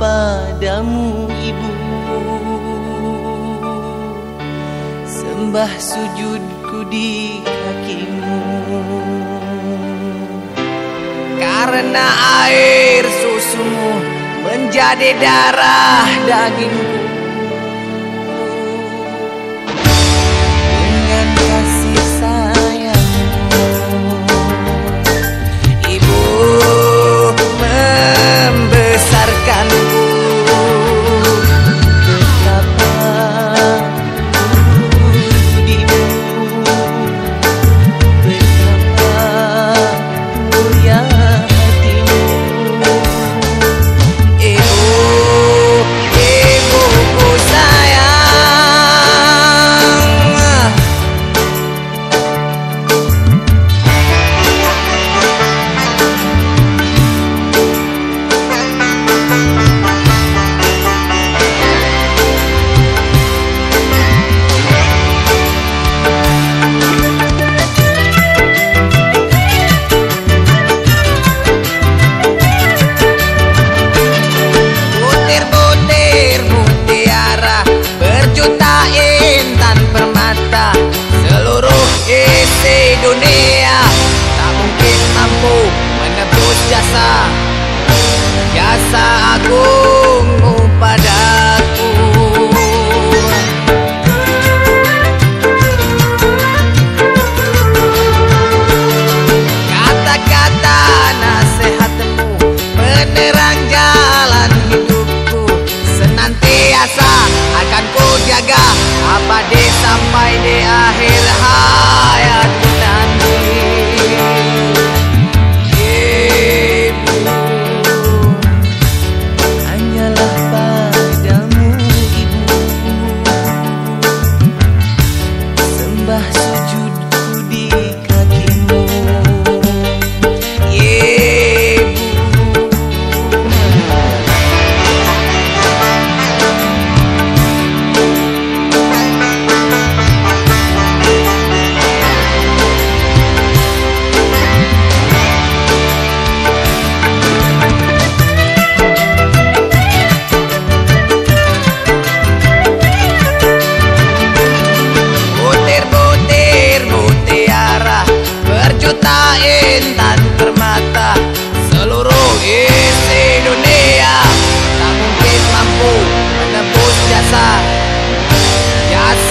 padamu ibu. Sembah sujudku di kakimu. Karena air susumu menjadi darah dagingku dunia. Tak mungkin mampu menebus jasa. Jasa agungmu pada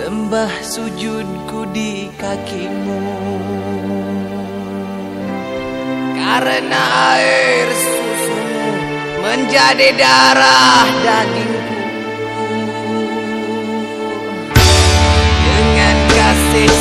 Sembah sujudku di kakimu. Karena air susumu menjadi darah dagingku. Dengan kasih